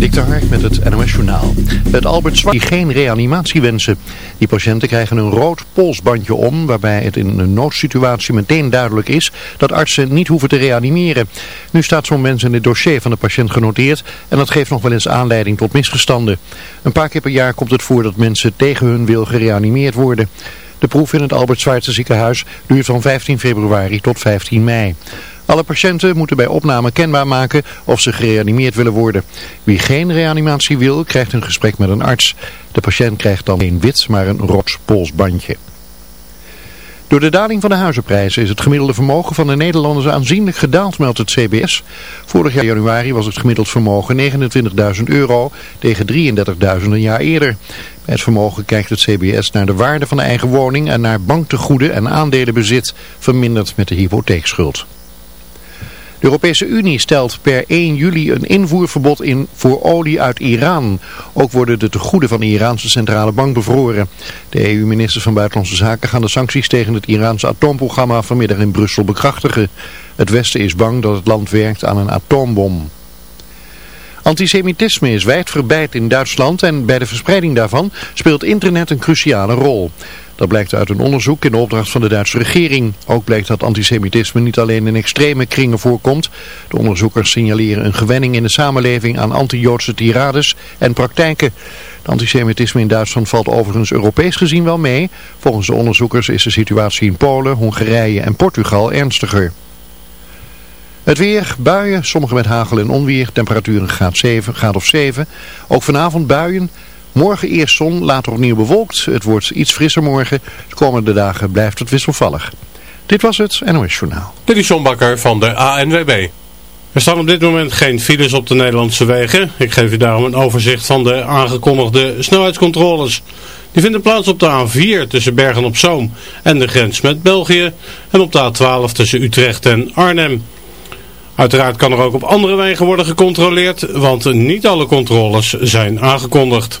Dik met het NOS Journaal. Het Albert Zwart die geen reanimatie wensen. Die patiënten krijgen een rood polsbandje om, waarbij het in een noodsituatie meteen duidelijk is dat artsen niet hoeven te reanimeren. Nu staat zo'n mens in het dossier van de patiënt genoteerd en dat geeft nog wel eens aanleiding tot misgestanden. Een paar keer per jaar komt het voor dat mensen tegen hun wil gereanimeerd worden. De proef in het Albert Zwaartse ziekenhuis duurt van 15 februari tot 15 mei. Alle patiënten moeten bij opname kenbaar maken of ze gereanimeerd willen worden. Wie geen reanimatie wil, krijgt een gesprek met een arts. De patiënt krijgt dan geen wit, maar een rood polsbandje. Door de daling van de huizenprijzen is het gemiddelde vermogen van de Nederlanders aanzienlijk gedaald, meldt het CBS. Vorig jaar januari was het gemiddeld vermogen 29.000 euro tegen 33.000 een jaar eerder. Bij het vermogen kijkt het CBS naar de waarde van de eigen woning en naar banktegoeden en aandelenbezit, verminderd met de hypotheekschuld. De Europese Unie stelt per 1 juli een invoerverbod in voor olie uit Iran. Ook worden de tegoeden van de Iraanse centrale bank bevroren. De EU-ministers van Buitenlandse Zaken gaan de sancties tegen het Iraanse atoomprogramma vanmiddag in Brussel bekrachtigen. Het Westen is bang dat het land werkt aan een atoombom. Antisemitisme is wijdverbreid in Duitsland en bij de verspreiding daarvan speelt internet een cruciale rol. Dat blijkt uit een onderzoek in de opdracht van de Duitse regering. Ook blijkt dat antisemitisme niet alleen in extreme kringen voorkomt. De onderzoekers signaleren een gewenning in de samenleving aan anti-Joodse tirades en praktijken. Het antisemitisme in Duitsland valt overigens Europees gezien wel mee. Volgens de onderzoekers is de situatie in Polen, Hongarije en Portugal ernstiger. Het weer, buien, sommige met hagel en onweer, temperaturen graad, 7, graad of 7. Ook vanavond buien, Morgen eerst zon, later opnieuw bewolkt. Het wordt iets frisser morgen. De komende dagen blijft het wisselvallig. Dit was het NOS Journaal. Dit is van de ANWB. Er staan op dit moment geen files op de Nederlandse wegen. Ik geef u daarom een overzicht van de aangekondigde snelheidscontroles. Die vinden plaats op de A4 tussen Bergen op Zoom en de grens met België. En op de A12 tussen Utrecht en Arnhem. Uiteraard kan er ook op andere wegen worden gecontroleerd, want niet alle controles zijn aangekondigd.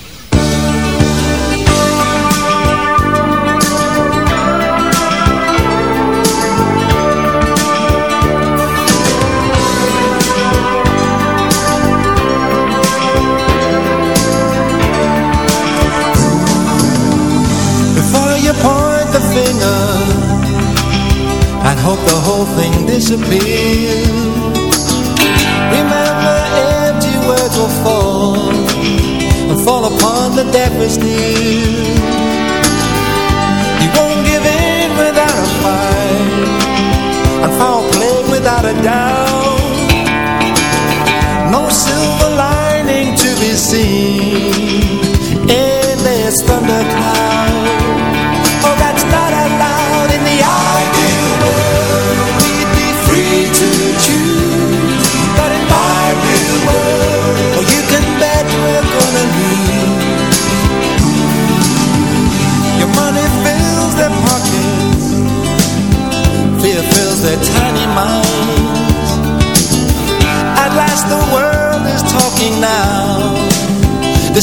Disappears. Remember, empty words will fall and fall upon the deafest. You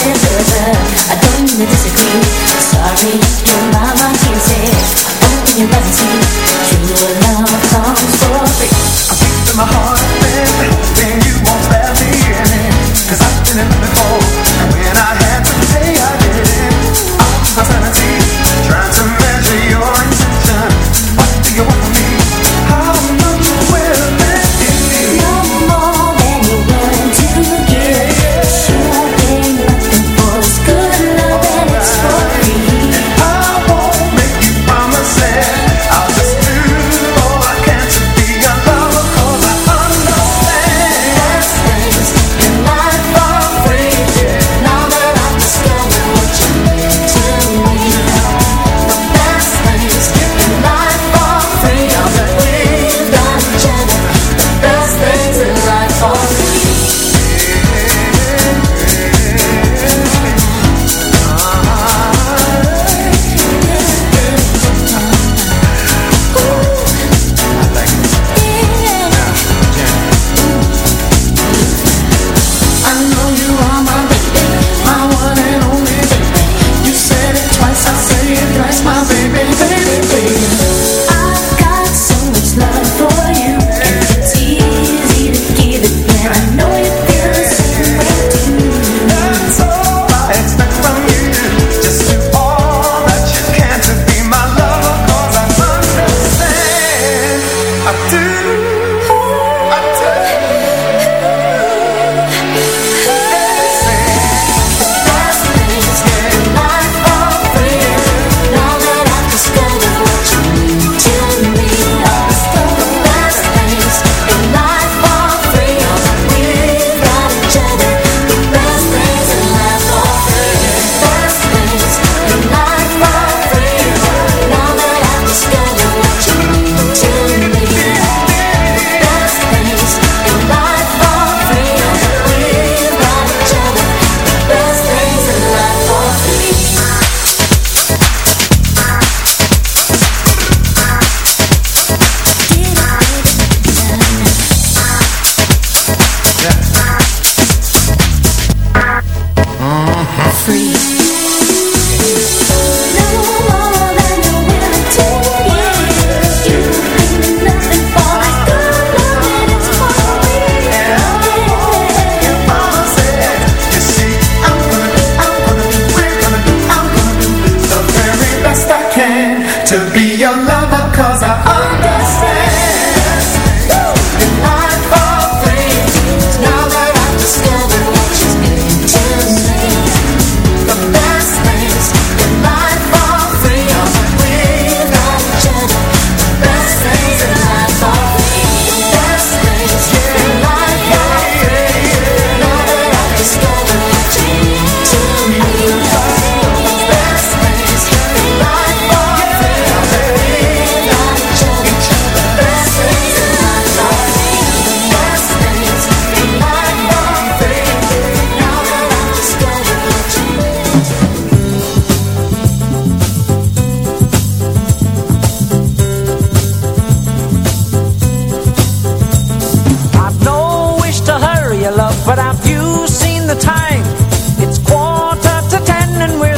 I don't mean to disagree. Sorry, your mama can't say. I won't be your. True love.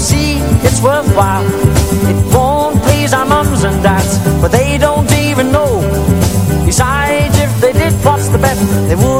see it's worthwhile. It won't please our mums and dads, but they don't even know. Besides, if they did, what's the bet? They would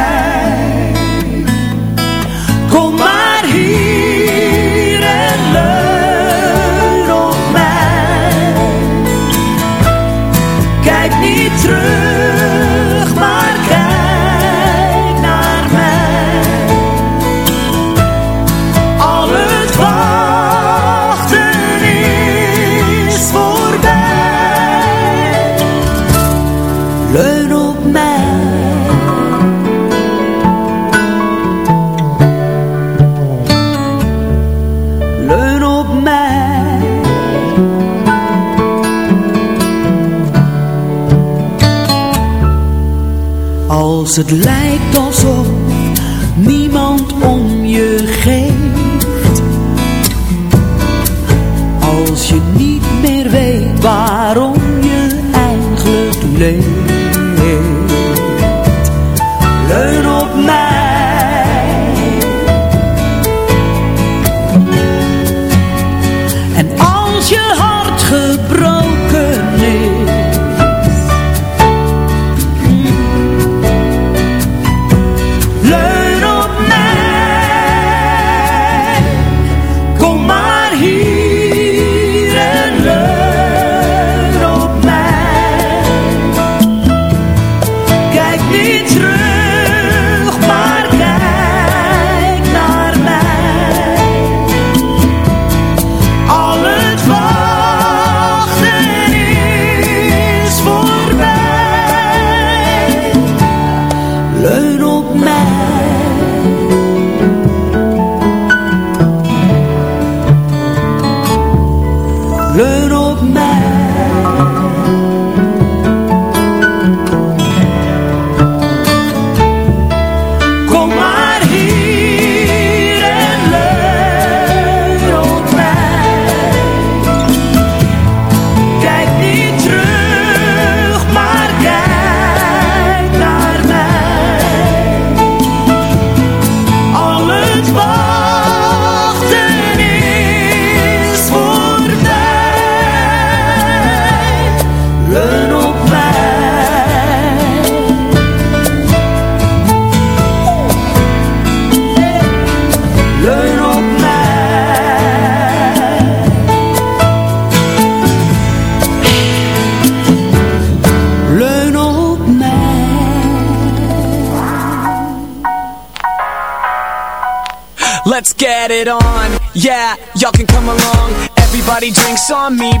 het lijkt on me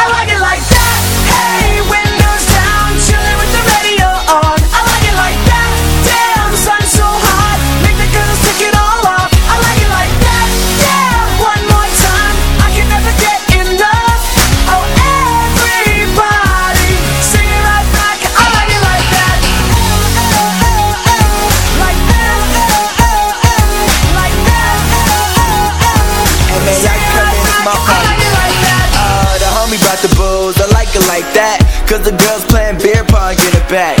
Cause the girls playing beer pong in the back.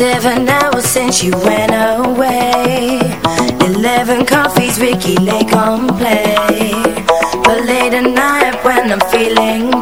Seven hours since you went away. Eleven coffees, Ricki Lake on play. But late at night when I'm feeling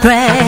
breath.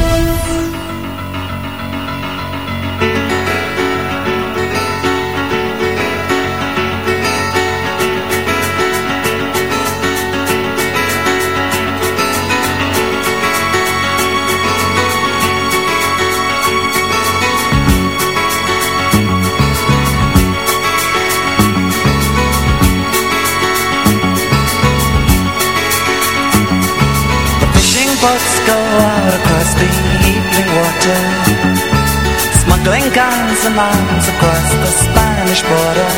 Guns and arms across the Spanish border.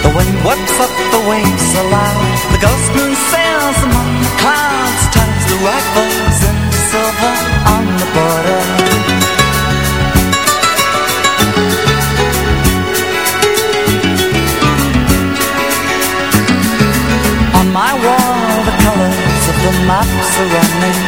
The wind whips up the waves so loud The ghost moon sails among the clouds Turns the rifles into silver on the border. On my wall the colors of the maps are running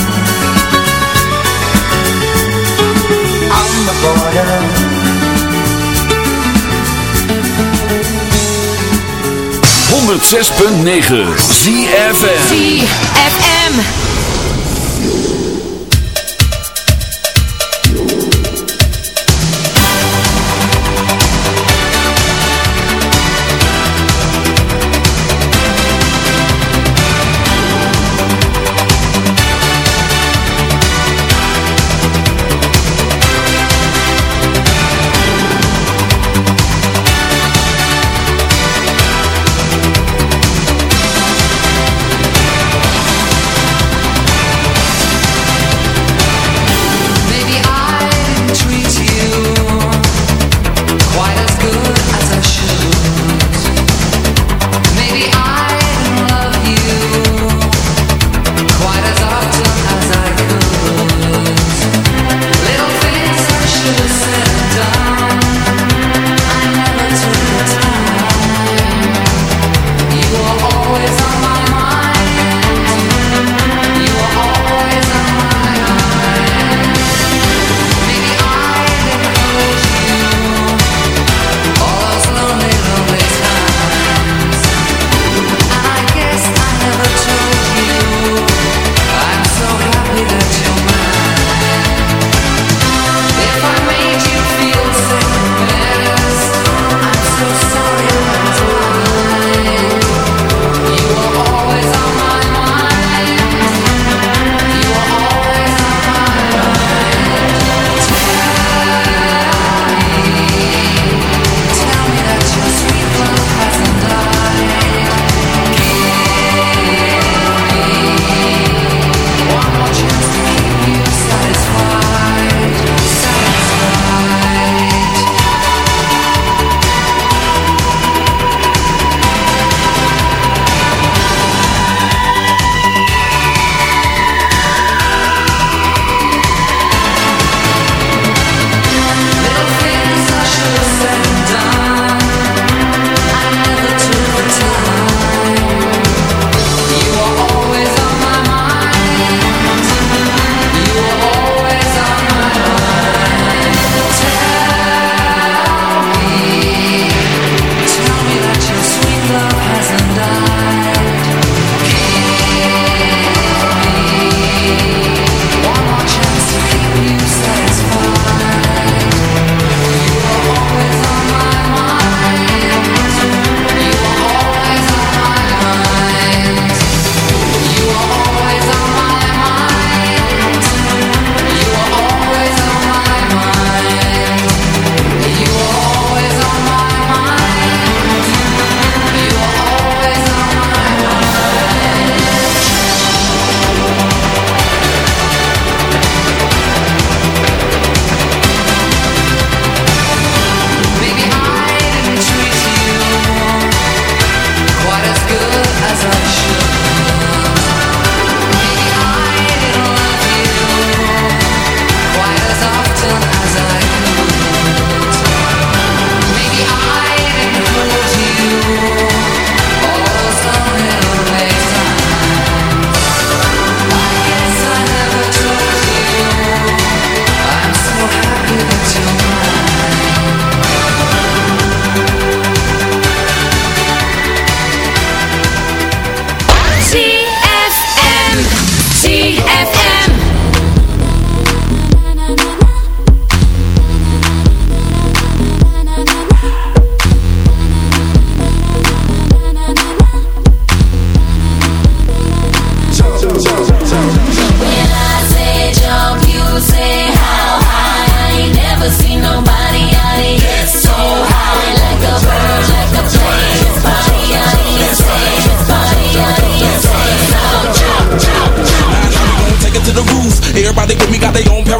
the border. 106.9 ZFM. ZFM.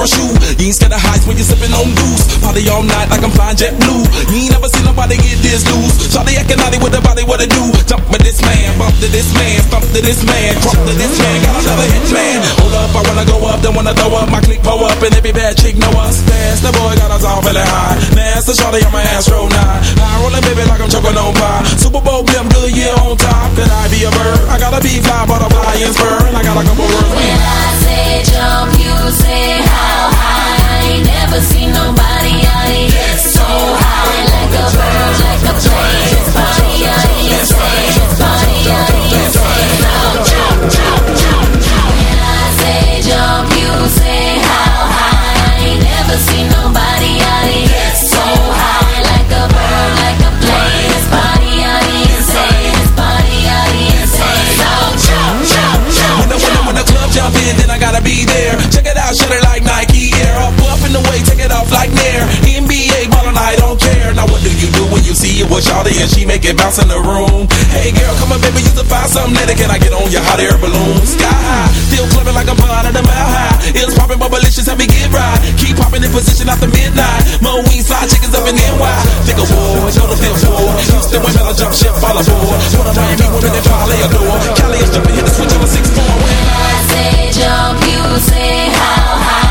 Parachute. You ain't scared of when you're sipping on goose. Party all night like I'm flying JetBlue. You ain't never seen nobody get this loose. Shawty acting naughty with the body, what it do? Jump with this man, bump to this man, stump to this man, crump to this man. Got another hit man. Hold up, I wanna go up, don't wanna throw up. My click blow up, and every bad chick know us. Fast, the boy got us all feeling high. Master Shawty on my ass Astro 9. High rolling baby like I'm choking on pie. Super Bowl blimp, Goodyear on top. Could I be a bird? I gotta be fly, butterfly and spur. I got a couple words. When I say jump, you say how high. Ain't never seen nobody so high. Like a bird, like a plane. Jump, jump, jump. When I say jump, you say how high. I ain't never seen nobody so high. Like a bird, like a plane. Jump, jump, jump. When, the, when the club jump in, then I gotta be there. Check it out, shut it like you see it with Shawty and she make it bounce in the room? Hey girl, come on baby, you can find something that can I get on your hot air balloon? Sky high, still clubbing like I'm part of the mile high. It's popping, but malicious, help me get right. Keep popping in position after midnight. Mo wings, fly chickens up in NY. Think of war, know the feel for. Houston women, I jump ship, fall aboard. One of Miami women, they probably adore. Cali is jumping, hit the switch on a six four. When I say jump, you say how high.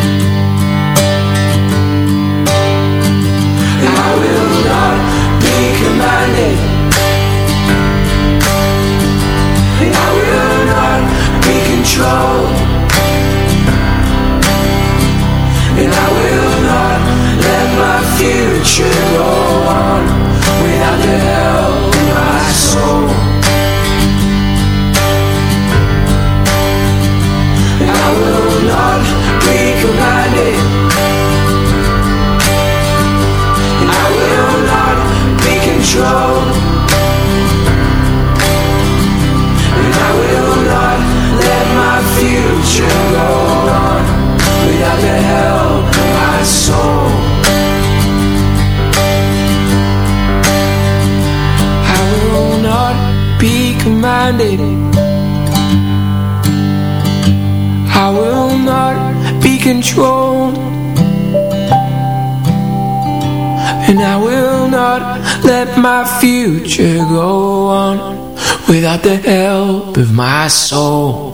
praise. future go on without the help of my soul?